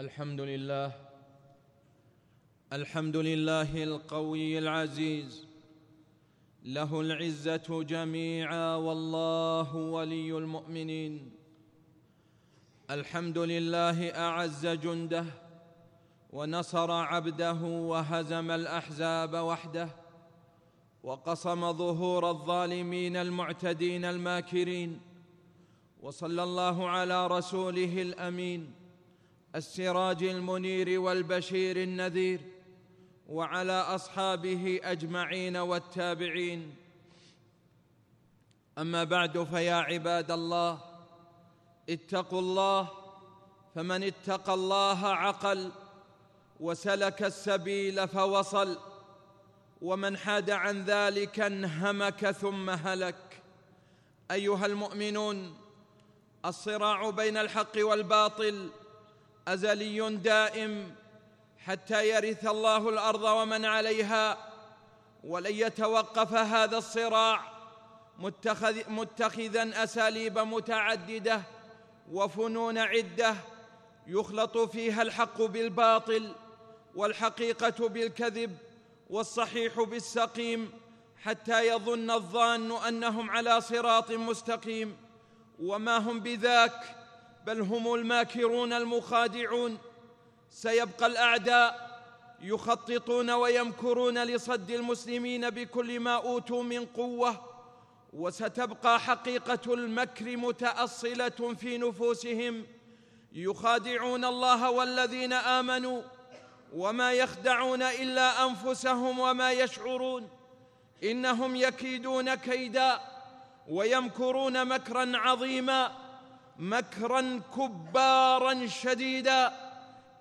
الحمد لله الحمد لله القوي العزيز له العزة جميعا والله ولي المؤمنين. الحمد لله أعز جنده ونصر عبده وهزم الأحزاب وحده وقصم ظهور الظالمين المعتدين الماكرين وصلى الله على رسوله الأمين. السراج المنير والبشير النذير وعلى أصحابه أجمعين والتابعين. أما بعد فيا عباد الله اتقوا الله فمن اتقى الله عقل وسلك السبيل فوصل ومن حاد عن ذلك انهمك ثم هلك. أيها المؤمنون الصراع بين الحق والباطل أزلي دائم حتى يرث الله الأرض ومن عليها ولن يتوقف هذا الصراع متخذ متخذا أساليب متعددة وفنون عدة يخلط فيها الحق بالباطل والحقيقة بالكذب والصحيح بالسقيم حتى يظن الظان أنهم على صراط مستقيم وما هم بذاك بل هم الماكرون المخادعون. سيبقى الأعداء يخططون ويمكرون لصد المسلمين بكل ما أوتوا من قوة وستبقى حقيقة المكر متأصلة في نفوسهم. يخادعون الله والذين آمنوا وما يخدعون إلا أنفسهم وما يشعرون. إنهم يكيدون كيدا ويمكرون مكرا عظيما. مكرا كبارا شديدا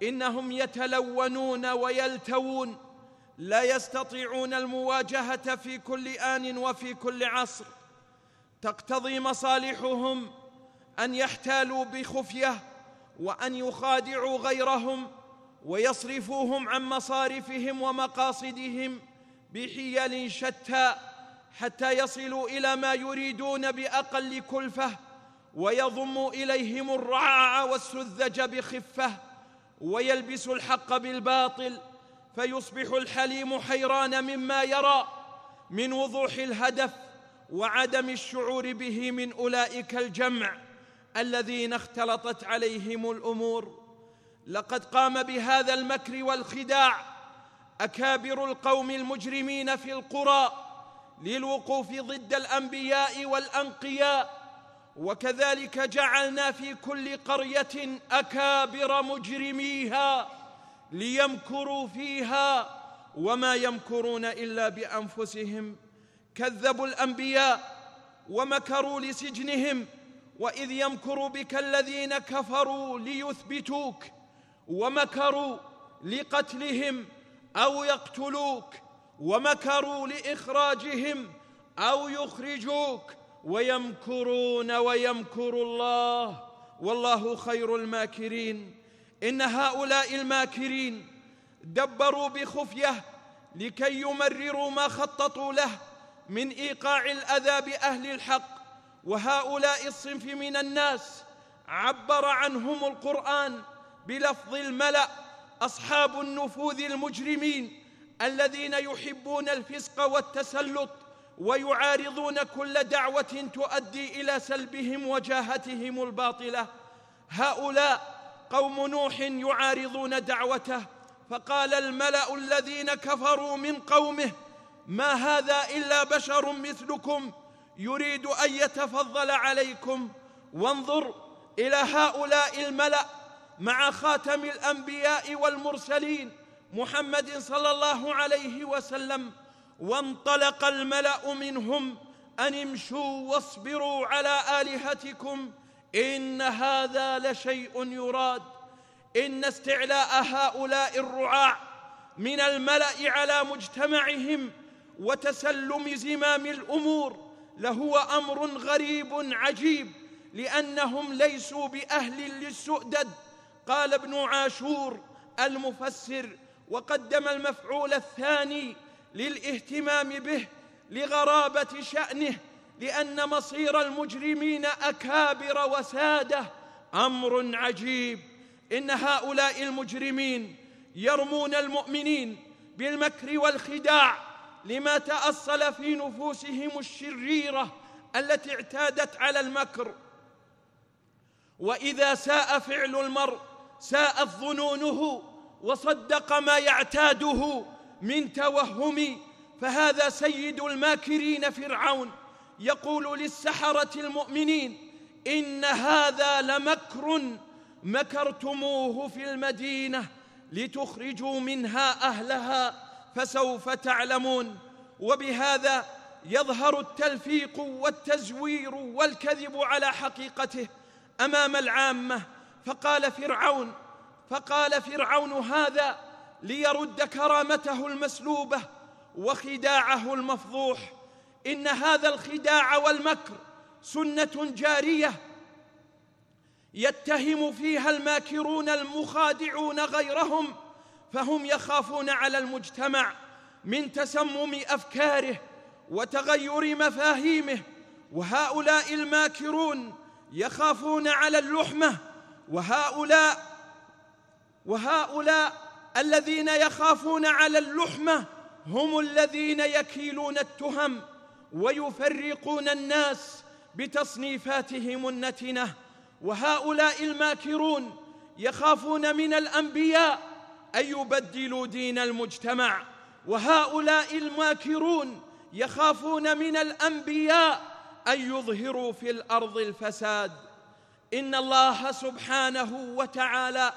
إنهم يتلونون ويلتوون لا يستطيعون المواجهة في كل آن وفي كل عصر. تقتضي مصالحهم أن يحتالوا بخفية وأن يخادعوا غيرهم ويصرفوهم عن مصارفهم ومقاصدهم بحيل شتى حتى يصلوا إلى ما يريدون بأقل كلفة ويضموا إليهم الرعاع والسذج بخفة ويلبسوا الحق بالباطل فيصبح الحليم حيران مما يرى من وضوح الهدف وعدم الشعور به من أولئك الجمع الذين اختلطت عليهم الأمور. لقد قام بهذا المكر والخداع أكابر القوم المجرمين في القرى للوقوف ضد الأنبياء والأنقياء وكذلك جعلنا في كل قرية أكابر مجرميها ليمكروا فيها وما يمكرون إلا بأنفسهم. كذبوا الأنبياء ومكروا لسجنهم وإذ يمكر بك الذين كفروا ليثبتوك ومكروا لقتلهم أو يقتلوك ومكروا لإخراجهم أو يخرجوك ويمكرون ويمكر الله. والله خير الماكرين. إن هؤلاء الماكرين دبروا بخفية لكي يمرروا ما خططوا له من إيقاع الأذى بأهل الحق. وهؤلاء الصنف من الناس عبر عنهم القرآن بلفظ الملأ أصحاب النفوذ المجرمين الذين يحبون الفسق والتسلط. ويعارضون كل دعوة تؤدي إلى سلبهم وجاهتهم الباطلة. هؤلاء قوم نوح يعارضون دعوته فقال الملأ الذين كفروا من قومه ما هذا إلا بشر مثلكم يريد أن يتفضل عليكم. وانظر إلى هؤلاء الملأ مع خاتم الأنبياء والمرسلين محمد صلى الله عليه وسلم وانطلق الملأ منهم أن امشوا واصبروا على آلهتكم إن هذا لشيء يراد. إن استعلاء هؤلاء الرعاع من الملأ على مجتمعهم وتسلم زمام الأمور لهو أمر غريب عجيب لأنهم ليسوا بأهل للسؤدد. قال ابن عاشور المفسر وقدم المفعول الثاني للاهتمام به لغرابة شأنه لأن مصير المجرمين أكابر وسادة. أمر عجيب. إن هؤلاء المجرمين يرمون المؤمنين بالمكر والخداع لما تأصل في نفوسهم الشريرة التي اعتادت على المكر. وإذا ساء فعل المرء ساءت ظنونه وصدق ما يعتاده من توهم فهذا سيد الماكرين فرعون يقول للسحرة المؤمنين إن هذا لمكر مكرتموه في المدينة لتخرجوا منها أهلها فسوف تعلمون. وبهذا يظهر التلفيق والتزوير والكذب على حقيقته أمام العامة. فقال فرعون فقال فرعون هذا ليرد كرامته المسلوبة وخداعه المفضوح. إن هذا الخداع والمكر سنة جارية يتهم فيها الماكرون المخادعون غيرهم فهم يخافون على المجتمع من تسمم أفكاره وتغير مفاهيمه. وهؤلاء الماكرون يخافون على اللحمة وهؤلاء وهؤلاء الذين يخافون على اللحمة هم الذين يكيلون التهم ويفرقون الناس بتصنيفاتهم النتنة. وهؤلاء الماكرون يخافون من الأنبياء أن يبدلوا دين المجتمع. وهؤلاء الماكرون يخافون من الأنبياء أن يظهروا في الأرض الفساد. إن الله سبحانه وتعالى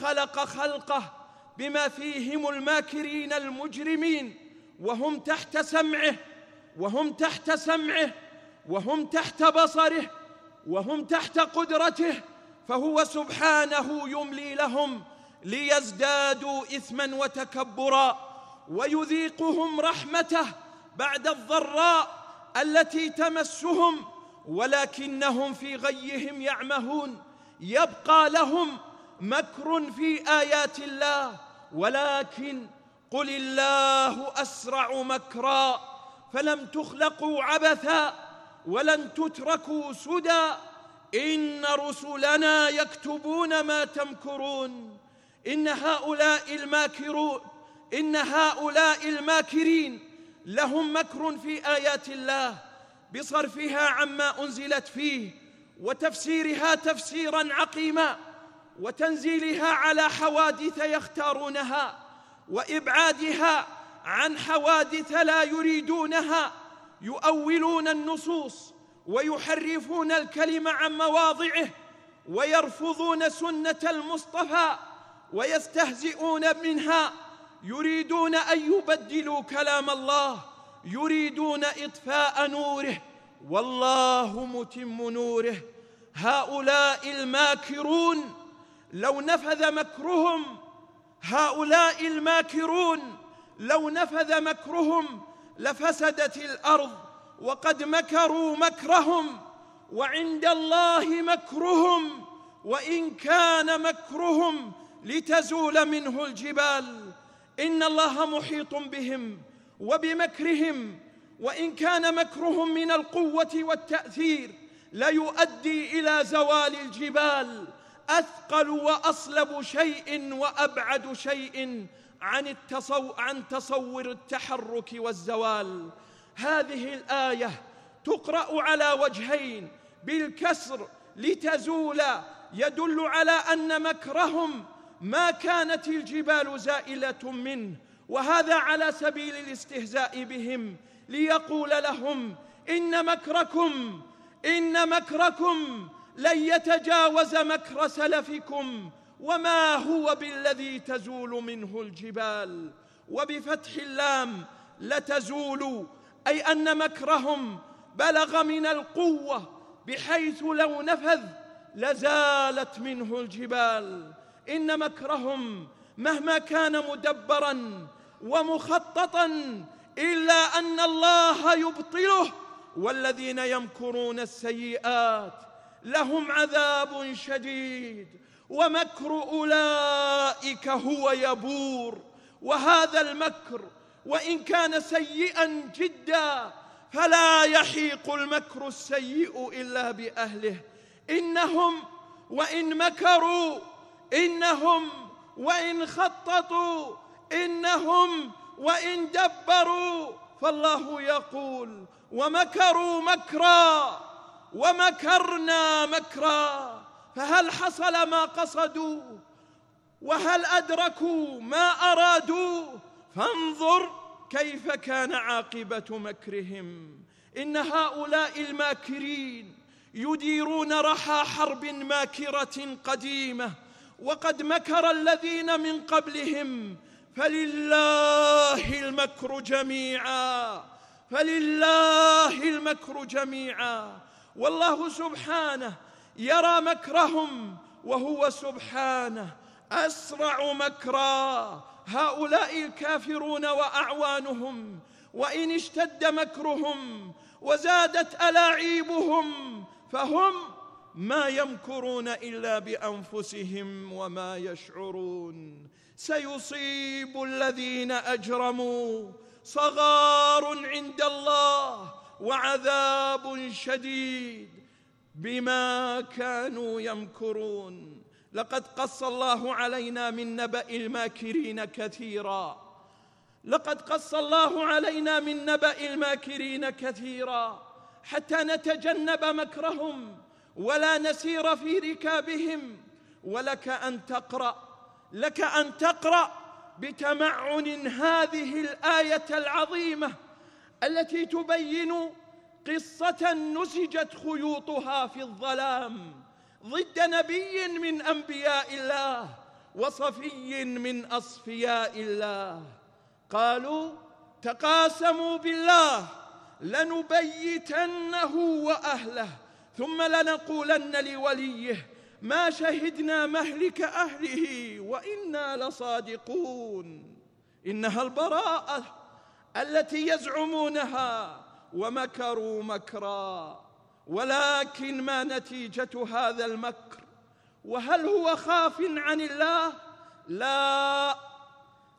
خلق خلقه بما فيهم الماكرين المجرمين وهم تحت سمعه وهم تحت سمعه وهم تحت بصره وهم تحت قدرته فهو سبحانه يملي لهم ليزدادوا إثما وتكبرا ويذيقهم رحمته بعد الضراء التي تمسهم ولكنهم في غيهم يعمهون يبقى لهم مكر في آيات الله. ولكن قل الله أسرع مكرا فلم تخلقوا عبثا ولن تتركوا سدى إن رسلنا يكتبون ما تمكرون إن هؤلاء الماكرون إن هؤلاء الماكرين لهم مكر في آيات الله بصرفها عما أنزلت فيه وتفسيرها تفسيرا عقيما وتنزيلها على حوادث يختارونها وإبعادها عن حوادث لا يريدونها يؤولون النصوص ويحرفون الكلم عن مواضعه ويرفضون سنة المصطفى ويستهزئون منها يريدون أن يبدلوا كلام الله يريدون إطفاء نوره والله متم نوره هؤلاء الماكرون لو نفذ مكرهم هؤلاء الماكرون لو نفذ مكرهم لفسدت الأرض وقد مكروا مكرهم وعند الله مكرهم وإن كان مكرهم لتزول منه الجبال. إن الله محيط بهم وبمكرهم وإن كان مكرهم من القوة والتأثير ليؤدي إلى زوال الجبال. أثقل وأصلب شيء وأبعد شيء عن, التصو عن تصور التحرك والزوال. هذه الآية تقرأ على وجهين. بالكسر لتزول يدل على أن مكرهم ما كانت الجبال زائلة منه وهذا على سبيل الاستهزاء بهم ليقول لهم إن مكركم إن مكركم لن يتجاوز مكر سلفكم وما هو بالذي تزول منه الجبال وبفتح اللام لتزول أي أن مكرهم بلغ من القوة بحيث لو نفذ لزالت منه الجبال. إن مكرهم مهما كان مدبرا ومخططا إلا أن الله يبطله والذين يمكرون السيئات لهم عذاب شديد. ومكر أولئك هو يبور. وهذا المكر وإن كان سيئا جدا فلا يحيق المكر السيء إلا بأهله. إنهم وإن مكروا إنهم وإن خططوا إنهم وإن دبروا فالله يقول ومكروا مكرا. ومكرنا مكرا فهل حصل ما قصدوا؟ وهل أدركوا ما أرادوا؟ فانظر كيف كان عاقبة مكرهم. إن هؤلاء الماكرين يديرون رحى حرب ماكرة قديمة وقد مكر الذين من قبلهم. فلله المكر جميعا فلله المكر جميعا. والله سبحانه يرى مكرهم وهو سبحانه أسرع مكرا. هؤلاء الكافرون وأعوانهم وإن اشتد مكرهم وزادت ألاعيبهم فهم ما يمكرون إلا بأنفسهم وما يشعرون. سيصيب الذين أجرموا صغار عند الله وعذاب شديد بما كانوا يمكرون. لقد قص الله علينا من نبأ الماكرين كثيرا. لقد قص الله علينا من نبأ الماكرين كثيرا. حتى نتجنب مكرهم ولا نسير في ركابهم. ولك أن تقرأ لك أن تقرأ بتمعن هذه الآية العظيمة. التي تبين قصة نسجت خيوطها في الظلام ضد نبي من أنبياء الله وصفي من أصفياء الله. قالوا تقاسموا بالله لنبيتنه وأهله ثم لنقولن لوليه ما شهدنا مهلك أهله وإنا لصادقون. إنها البراءة التي يزعمونها ومكروا مكرا ولكن ما نتيجة هذا المكر؟ وهل هو خاف عن الله؟ لا.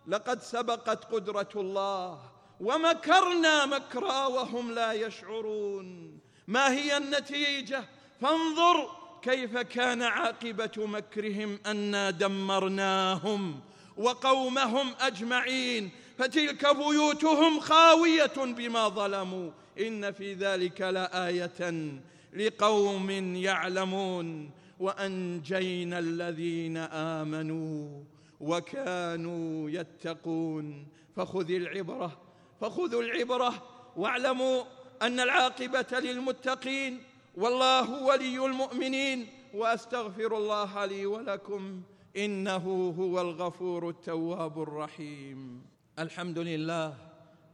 لقد سبقت قدرة الله ومكرنا مكرا وهم لا يشعرون. ما هي النتيجة؟ فانظر كيف كان عاقبة مكرهم أنا دمرناهم وقومهم أجمعين. فتلك بيوتهم خاوية بما ظلموا. إن في ذلك لآية لقوم يعلمون. وأنجينا الذين آمنوا وكانوا يتقون. فخذ العبرة فخذوا العبرة واعلموا أن العاقبة للمتقين. والله ولي المؤمنين. وأستغفر الله لي ولكم إنه هو الغفور التواب الرحيم. الحمد لله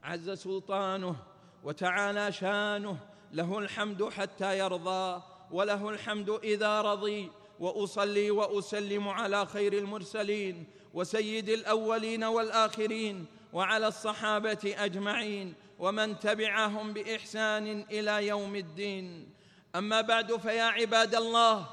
عز سلطانه وتعالى شانه له الحمد حتى يرضى وله الحمد إذا رضي وأصلي وأسلم على خير المرسلين وسيد الأولين والآخرين وعلى الصحابة أجمعين ومن تبعهم بإحسان إلى يوم الدين. أما بعد فيا عباد الله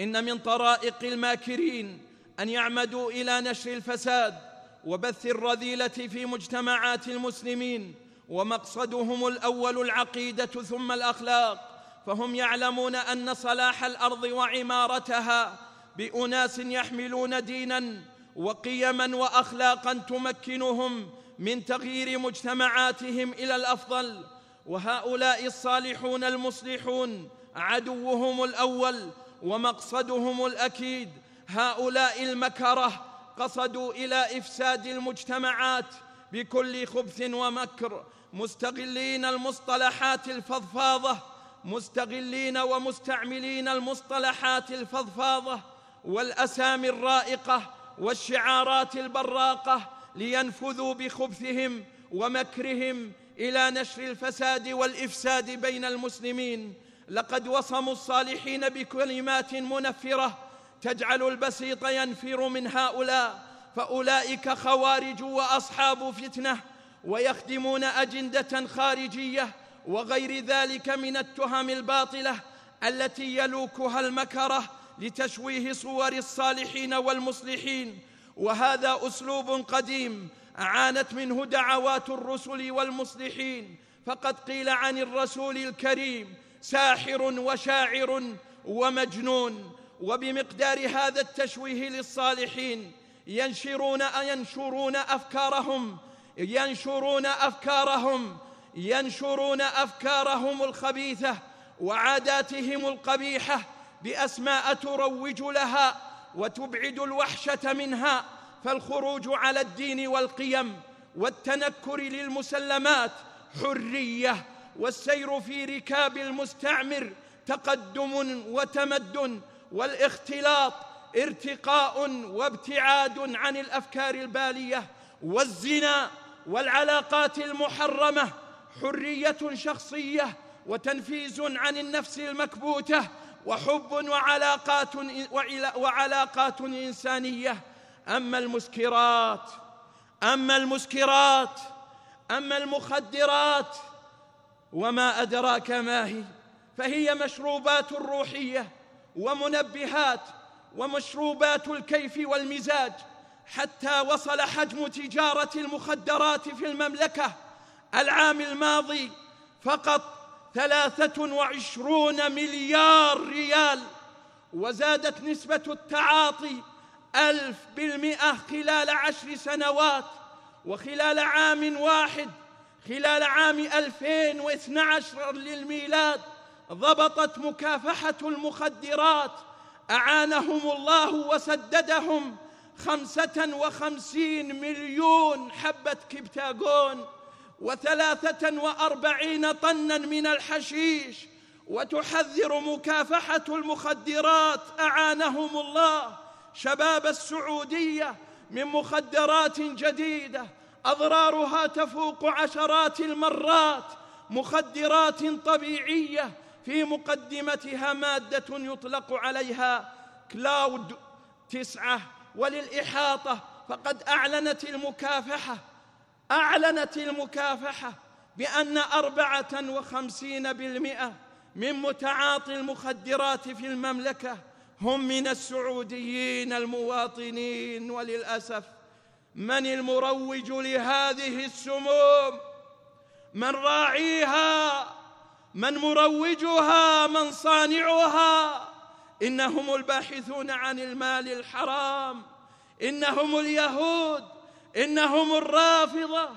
إن من طرائق الماكرين أن يعمدوا إلى نشر الفساد وبث الرذيلة في مجتمعات المسلمين ومقصدهم الأول العقيدة ثم الأخلاق فهم يعلمون أن صلاح الأرض وعمارتها بأناس يحملون ديناً وقيما واخلاقا تمكنهم من تغيير مجتمعاتهم إلى الأفضل. وهؤلاء الصالحون المصلحون عدوهم الأول ومقصدهم الأكيد هؤلاء المكره قصدوا إلى إفساد المجتمعات بكل خبث ومكر مستغلين المصطلحات الفضفاضة مستغلين ومستعملين المصطلحات الفضفاضة والأسامي الرائقة والشعارات البراقة لينفذوا بخبثهم ومكرهم إلى نشر الفساد والإفساد بين المسلمين. لقد وصموا الصالحين بكلمات منفرة تجعل البسيط ينفر من هؤلاء فأولئك خوارج وأصحاب فتنة ويخدمون أجندة خارجية وغير ذلك من التهم الباطلة التي يلوكها المكره لتشويه صور الصالحين والمصلحين. وهذا أسلوب قديم عانت منه دعوات الرسل والمصلحين. فقد قيل عن الرسول الكريم ساحر وشاعر ومجنون. وبمقدار هذا التشويه للصالحين ينشرون ينشرون أفكارهم ينشرون أفكارهم ينشرون أفكارهم الخبيثة وعاداتهم القبيحة بأسماء تروج لها وتبعد الوحشة منها فالخروج على الدين والقيم والتنكر للمسلمات حرية والسير في ركاب المستعمر تقدم وتمدن والاختلاط ارتقاء وابتعاد عن الأفكار البالية والزنا والعلاقات المحرمة حرية شخصية وتنفيز عن النفس المكبوتة وحب وعلاقات وعلاقات إنسانية. أما المسكرات أما المسكرات أما المخدرات وما أدراك ما هي فهي مشروبات روحية. ومنبهات ومشروبات الكيف والمزاج حتى وصل حجم تجارة المخدرات في المملكة العام الماضي فقط ثلاثة وعشرون مليار ريال وزادت نسبة التعاطي ألف بالمئة خلال عشر سنوات وخلال عام واحد خلال عام 2012 للميلاد. ضبطت مكافحة المخدرات أعانهم الله وسددهم. خمسة وخمسين مليون حبة كبتاغون وثلاثة وأربعين طنا من الحشيش. وتحذر مكافحة المخدرات أعانهم الله. شباب السعودية من مخدرات جديدة أضرارها تفوق عشرات المرات. مخدرات طبيعية في مقدمتها مادة يطلق عليها كلاود تسعة وللإحاطة فقد أعلنت المكافحة أعلنت المكافحة بأن أربعة وخمسين بالمئة من متعاطي المخدرات في المملكة هم من السعوديين المواطنين وللأسف. من المروج لهذه السموم؟ من راعيها؟ من مروجها من صانعها. إنهم الباحثون عن المال الحرام. إنهم اليهود. إنهم الرافضة.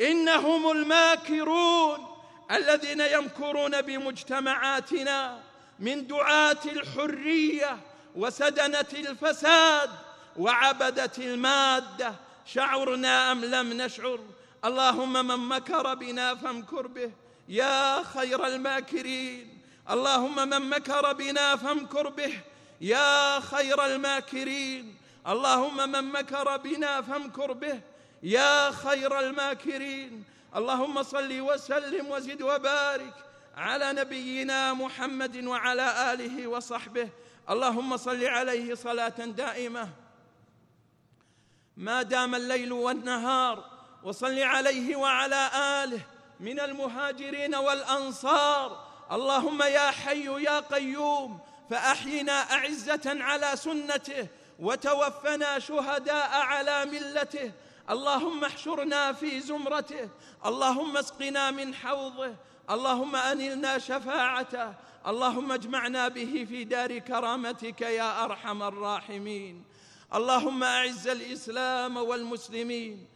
إنهم الماكرون. الذين يمكرون بمجتمعاتنا من دعاة الحرية وسدنة الفساد وعبدة المادة. شعرنا أم لم نشعر؟ اللهم من مكر بنا فامكر به. يا خير الماكرين. اللهم من مكر بنا فامكر به. يا خير الماكرين. اللهم من مكر بنا فامكر به. يا خير الماكرين. اللهم صل وسلم وزد وبارك على نبينا محمد وعلى آله وصحبه. اللهم صل عليه صلاة دائمة. ما دام الليل والنهار وصل عليه وعلى آله من المهاجرين والأنصار. اللهم يا حي يا قيوم فأحينا أعزة على سنته وتوفنا شهداء على ملته. اللهم احشرنا في زمرته اللهم اسقنا من حوضه اللهم انلنا شفاعته اللهم اجمعنا به في دار كرامتك يا أرحم الراحمين. اللهم أعز الإسلام والمسلمين.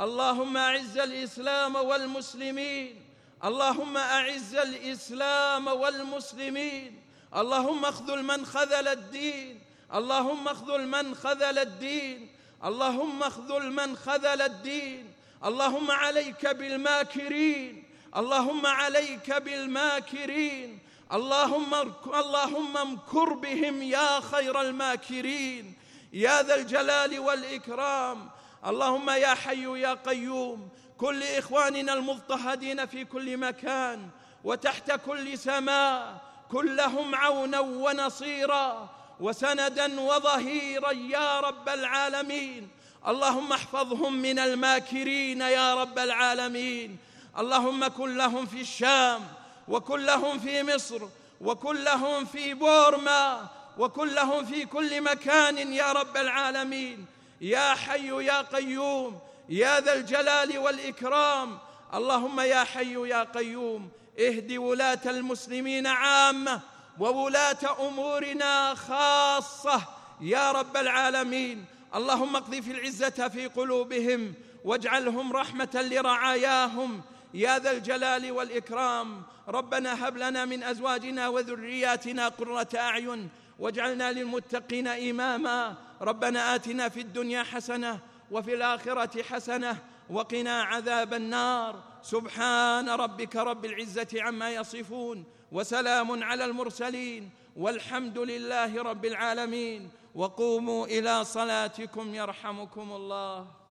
اللهم أعز الإسلام والمسلمين. اللهم أعز الإسلام والمسلمين. اللهم اخذل من خذل الدين. اللهم اخذل من خذل الدين. اللهم اخذل من خذل الدين. اللهم عليك بالماكرين. اللهم عليك بالماكرين. اللهم اللهم امكر بهم يا خير الماكرين. يا ذا الجلال والإكرام. اللهم يا حي يا قيوم كن لإخواننا المضطهدين في كل مكان وتحت كل سماء كن لهم عونا ونصيرا وسندا وظهيرا يا رب العالمين. اللهم احفظهم من الماكرين يا رب العالمين. اللهم كن لهم في الشام وكن لهم في مصر وكن لهم في بورما وكن لهم في كل مكان يا رب العالمين. يا حي يا قيوم يا ذا الجلال والإكرام. اللهم يا حي يا قيوم اهد ولاة المسلمين عامة وولاة أمورنا خاصة يا رب العالمين. اللهم اقذف العزة في قلوبهم واجعلهم رحمة لرعاياهم. يا ذا الجلال والإكرام ربنا هب لنا من أزواجنا وذرياتنا قرة أعين. واجعلنا للمتقين إماما. ربنا آتنا في الدنيا حسنة وفي الآخرة حسنة وقنا عذاب النار. سبحان ربك رب العزة عما يصفون وسلام على المرسلين والحمد لله رب العالمين. وقوموا إلى صلاتكم يرحمكم الله.